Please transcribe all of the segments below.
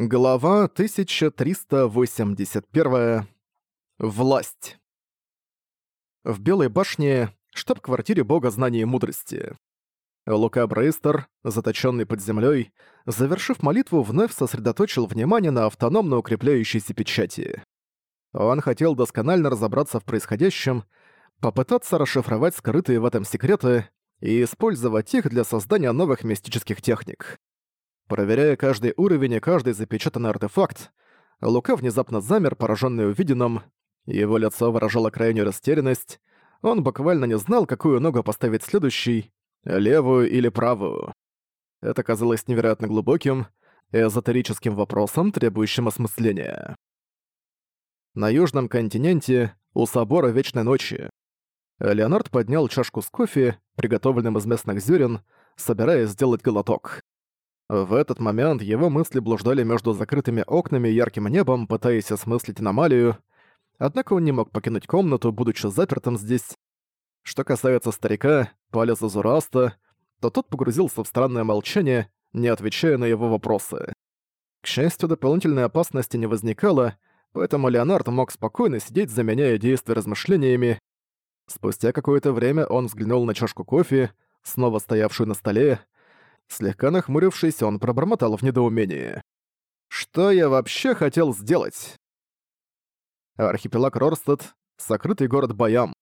Глава 1381. Власть. В Белой башне штаб-квартире бога знаний и мудрости. Лука Брейстер, заточенный под землей, завершив молитву, вновь сосредоточил внимание на автономно укрепляющейся печати. Он хотел досконально разобраться в происходящем, попытаться расшифровать скрытые в этом секреты и использовать их для создания новых мистических техник. Проверяя каждый уровень и каждый запечатанный артефакт, Лука внезапно замер, пораженный увиденным. Его лицо выражало крайнюю растерянность. Он буквально не знал, какую ногу поставить следующий, левую или правую. Это казалось невероятно глубоким, эзотерическим вопросом, требующим осмысления. На южном континенте, у собора Вечной Ночи, Леонард поднял чашку с кофе, приготовленным из местных зерен, собираясь сделать глоток. В этот момент его мысли блуждали между закрытыми окнами и ярким небом, пытаясь осмыслить аномалию, однако он не мог покинуть комнату, будучи запертым здесь. Что касается старика, палец Зураста, то тот погрузился в странное молчание, не отвечая на его вопросы. К счастью, дополнительной опасности не возникало, поэтому Леонард мог спокойно сидеть, заменяя действия размышлениями. Спустя какое-то время он взглянул на чашку кофе, снова стоявшую на столе, Слегка нахмурившись, он пробормотал в недоумении. «Что я вообще хотел сделать?» Архипелаг Рорстед — сокрытый город Баям.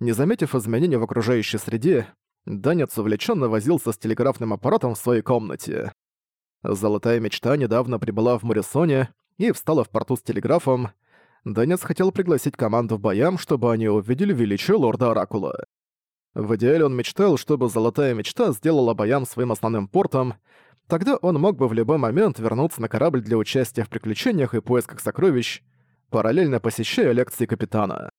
Не заметив изменений в окружающей среде, Данец увлеченно возился с телеграфным аппаратом в своей комнате. Золотая мечта недавно прибыла в Мурисоне и встала в порту с телеграфом. Данец хотел пригласить команду в Баям, чтобы они увидели величие лорда Оракула. В идеале он мечтал, чтобы Золотая Мечта сделала Баян своим основным портом, тогда он мог бы в любой момент вернуться на корабль для участия в приключениях и поисках сокровищ, параллельно посещая лекции капитана.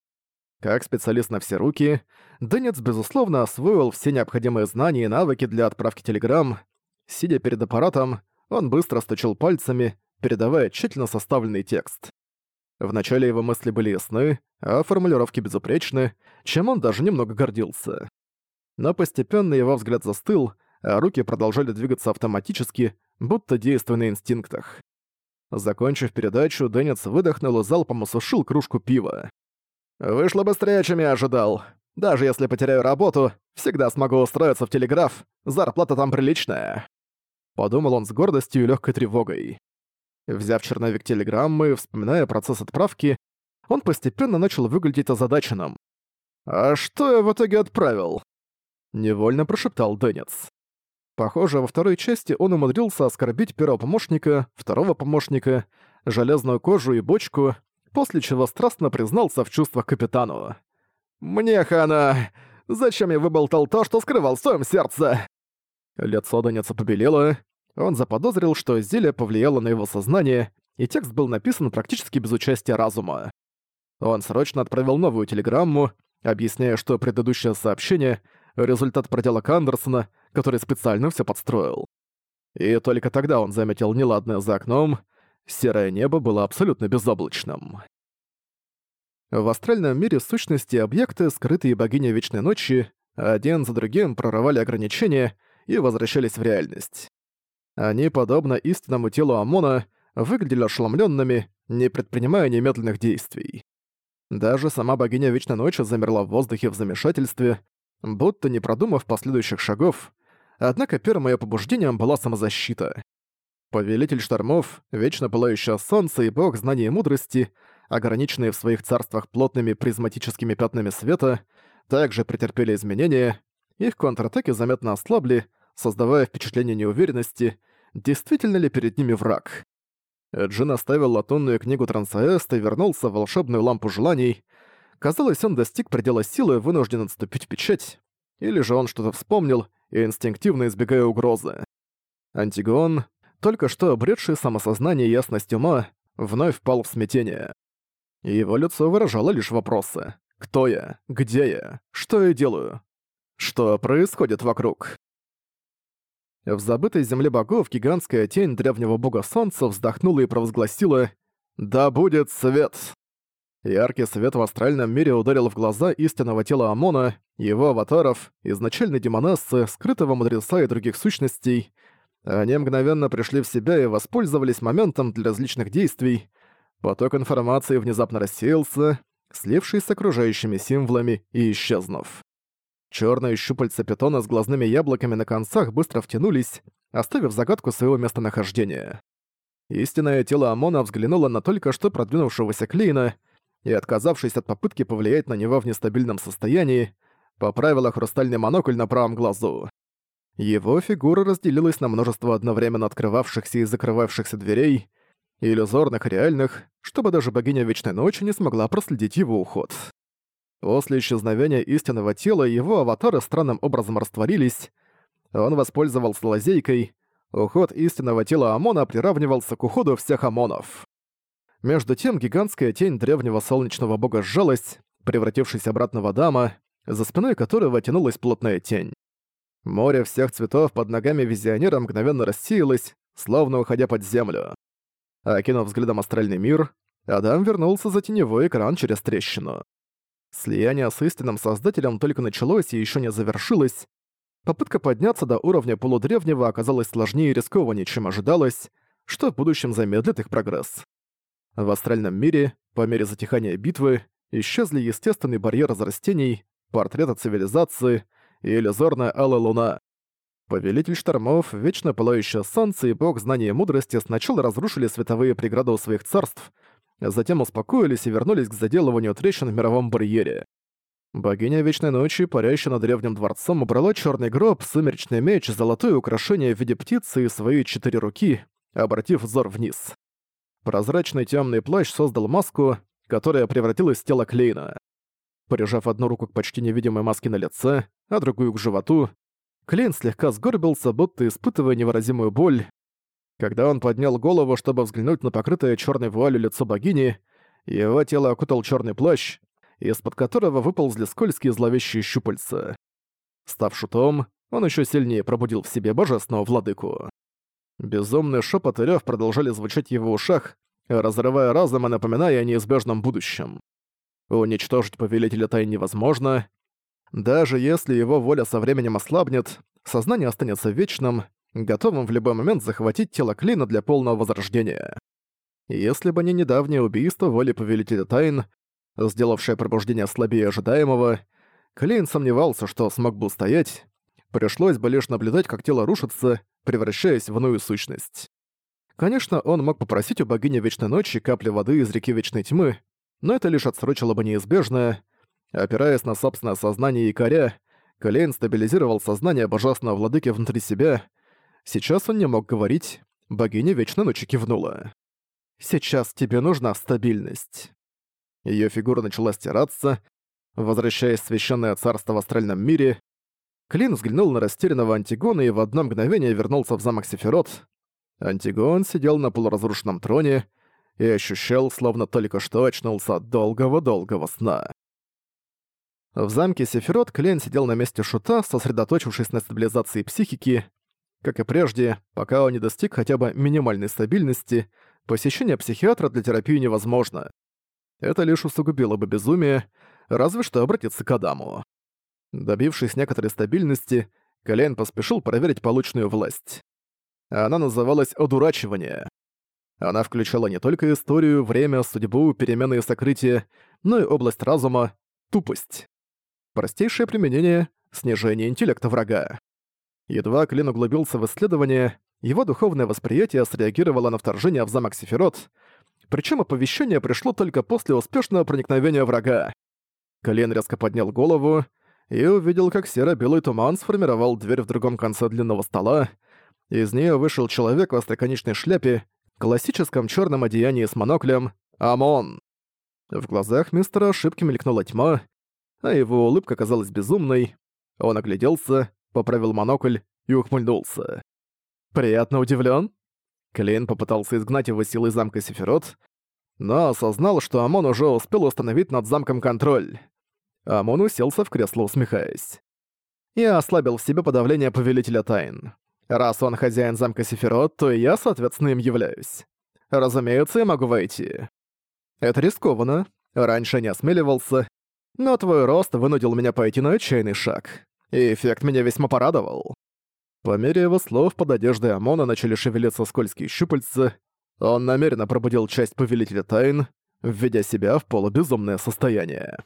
Как специалист на все руки, Дэнец, безусловно, освоил все необходимые знания и навыки для отправки телеграмм. Сидя перед аппаратом, он быстро стучал пальцами, передавая тщательно составленный текст. Вначале его мысли были ясны, а формулировки безупречны, чем он даже немного гордился. Но постепенно его взгляд застыл, а руки продолжали двигаться автоматически, будто действуя на инстинктах. Закончив передачу, Дэнец выдохнул и залпом осушил кружку пива. «Вышло быстрее, чем я ожидал. Даже если потеряю работу, всегда смогу устроиться в телеграф, зарплата там приличная». Подумал он с гордостью и легкой тревогой. Взяв черновик телеграммы, вспоминая процесс отправки, он постепенно начал выглядеть озадаченным. «А что я в итоге отправил?» Невольно прошептал Дэнец. Похоже, во второй части он умудрился оскорбить первого помощника, второго помощника, железную кожу и бочку, после чего страстно признался в чувствах капитану. «Мне хана! Зачем я выболтал то, что скрывал в своем сердце?» Лицо Дэнеца побелело, он заподозрил, что зелье повлияло на его сознание, и текст был написан практически без участия разума. Он срочно отправил новую телеграмму, объясняя, что предыдущее сообщение — результат проделок Андерсона, который специально все подстроил. И только тогда он заметил неладное за окном, серое небо было абсолютно безоблачным. В астральном мире сущности объекты, скрытые богиней Вечной Ночи, один за другим прорывали ограничения и возвращались в реальность. Они, подобно истинному телу Амона, выглядели ошеломленными, не предпринимая немедленных действий. Даже сама богиня Вечной Ночи замерла в воздухе в замешательстве, будто не продумав последующих шагов, однако первым её побуждением была самозащита. Повелитель штормов, вечно пылающее солнце и бог знаний и мудрости, ограниченные в своих царствах плотными призматическими пятнами света, также претерпели изменения, их контратаки заметно ослабли, создавая впечатление неуверенности, действительно ли перед ними враг. Джин оставил латунную книгу Трансаэста и вернулся в волшебную лампу желаний. Казалось, он достиг предела силы вынужден отступить в печать. Или же он что-то вспомнил и инстинктивно избегая угрозы. Антигон, только что обретший самосознание и ясность ума, вновь впал в смятение. Его лицо выражало лишь вопросы. «Кто я? Где я? Что я делаю? Что происходит вокруг?» В забытой земле богов гигантская тень древнего бога солнца вздохнула и провозгласила «Да будет свет!». Яркий свет в астральном мире ударил в глаза истинного тела Амона, его аватаров, изначальной демонессы, скрытого мудреца и других сущностей. Они мгновенно пришли в себя и воспользовались моментом для различных действий. Поток информации внезапно рассеялся, слившись с окружающими символами и исчезнув. Чёрные щупальца питона с глазными яблоками на концах быстро втянулись, оставив загадку своего местонахождения. Истинное тело Амона взглянуло на только что продвинувшегося Клейна и, отказавшись от попытки повлиять на него в нестабильном состоянии, поправила хрустальный монокль на правом глазу. Его фигура разделилась на множество одновременно открывавшихся и закрывавшихся дверей, иллюзорных и реальных, чтобы даже богиня Вечной Ночи не смогла проследить его уход. После исчезновения истинного тела его аватары странным образом растворились, он воспользовался лазейкой, уход истинного тела Амона приравнивался к уходу всех Амонов. Между тем гигантская тень древнего солнечного бога сжалась, превратившись обратно в Адама, за спиной которого тянулась плотная тень. Море всех цветов под ногами визионера мгновенно рассеялось, словно уходя под землю. Окинув взглядом астральный мир, Адам вернулся за теневой экран через трещину. Слияние с истинным создателем только началось и еще не завершилось. Попытка подняться до уровня полудревнего оказалась сложнее и рискованнее, чем ожидалось, что в будущем замедлит их прогресс. В астральном мире, по мере затихания битвы, исчезли естественный барьер из растений, портрета цивилизации — и иллюзорная алая луна. Повелитель штормов, вечно пылающее солнце и бог знания и мудрости сначала разрушили световые преграды у своих царств, затем успокоились и вернулись к заделыванию трещин в мировом барьере. Богиня Вечной Ночи, парящая над древним дворцом, убрала черный гроб, сумеречный меч, золотое украшение в виде птицы и свои четыре руки, обратив взор вниз. Прозрачный темный плащ создал маску, которая превратилась в тело Клейна. Прижав одну руку к почти невидимой маске на лице, а другую к животу, Клейн слегка сгорбился, будто испытывая невыразимую боль. Когда он поднял голову, чтобы взглянуть на покрытое черной вуалью лицо богини, его тело окутал черный плащ, из-под которого выползли скользкие зловещие щупальца. Став шутом, он еще сильнее пробудил в себе божественного владыку. Безумный шепот и рёв продолжали звучать в его ушах, разрывая разум и напоминая о неизбежном будущем. Уничтожить Повелителя Тайн невозможно. Даже если его воля со временем ослабнет, сознание останется вечным, готовым в любой момент захватить тело Клина для полного возрождения. Если бы не недавнее убийство воли Повелителя Тайн, сделавшее пробуждение слабее ожидаемого, Клейн сомневался, что смог бы устоять, пришлось бы лишь наблюдать, как тело рушится, превращаясь в иную сущность. Конечно, он мог попросить у богини Вечной Ночи капли воды из реки Вечной Тьмы, но это лишь отсрочило бы неизбежное. Опираясь на собственное сознание якоря, Клейн стабилизировал сознание божественного владыки внутри себя. Сейчас он не мог говорить, богиня вечно ночи кивнула. «Сейчас тебе нужна стабильность». Её фигура начала стираться, возвращаясь в священное царство в астральном мире. Клин взглянул на растерянного Антигона и в одно мгновение вернулся в замок Сефирот. Антигон сидел на полуразрушенном троне, и ощущал, словно только что очнулся от долгого-долгого сна. В замке Сефирот Клейн сидел на месте шута, сосредоточившись на стабилизации психики. Как и прежде, пока он не достиг хотя бы минимальной стабильности, посещение психиатра для терапии невозможно. Это лишь усугубило бы безумие, разве что обратиться к Адаму. Добившись некоторой стабильности, Клейн поспешил проверить полученную власть. Она называлась «одурачивание». Она включала не только историю, время, судьбу, перемены и сокрытие, но и область разума — тупость. Простейшее применение — снижение интеллекта врага. Едва Клин углубился в исследование, его духовное восприятие среагировало на вторжение в замок Сефирот, причем оповещение пришло только после успешного проникновения врага. Клин резко поднял голову и увидел, как серо-белый туман сформировал дверь в другом конце длинного стола. Из нее вышел человек в остроконечной шляпе классическом черном одеянии с моноклем «ОМОН». В глазах мистера ошибки мелькнула тьма, а его улыбка казалась безумной. Он огляделся, поправил монокль и ухмыльнулся. «Приятно удивлен? Клейн попытался изгнать его силой замка Сефирот, но осознал, что Амон уже успел установить над замком контроль. Амон уселся в кресло, усмехаясь. Я ослабил в себе подавление Повелителя Тайн. Раз он хозяин замка Сефирот, то и я, соответственно, им являюсь. Разумеется, я могу войти. Это рискованно. Раньше не осмеливался. Но твой рост вынудил меня пойти на отчаянный шаг. И эффект меня весьма порадовал. По мере его слов под одеждой Амона начали шевелиться скользкие щупальца. Он намеренно пробудил часть Повелителя Тайн, введя себя в полубезумное состояние.